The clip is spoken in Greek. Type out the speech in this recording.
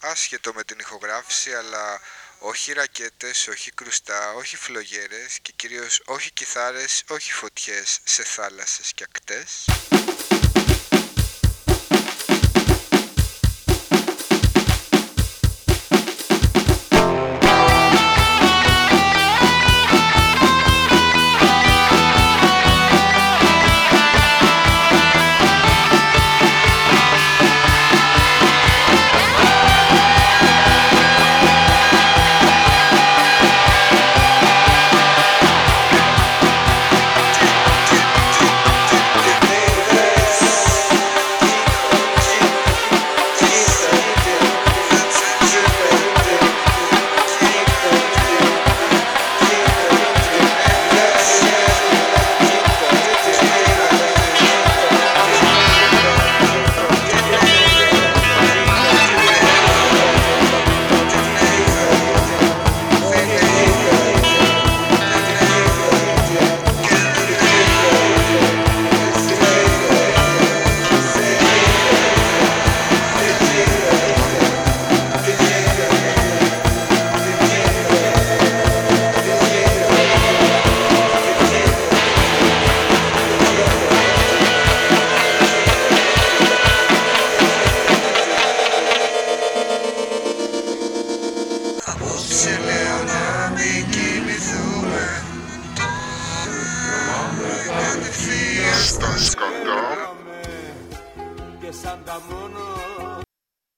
άσχετο με την ηχογράφηση, αλλά όχι ρακέτες, όχι κρουστά, όχι φλογέρες και κυρίως όχι κιθάρες, όχι φωτιές σε θάλασσες και ακτές. Απόψε λέω να μην κοιμηθούμε. Κατευθείαν στα σκοτώ Και σαν τα μόνος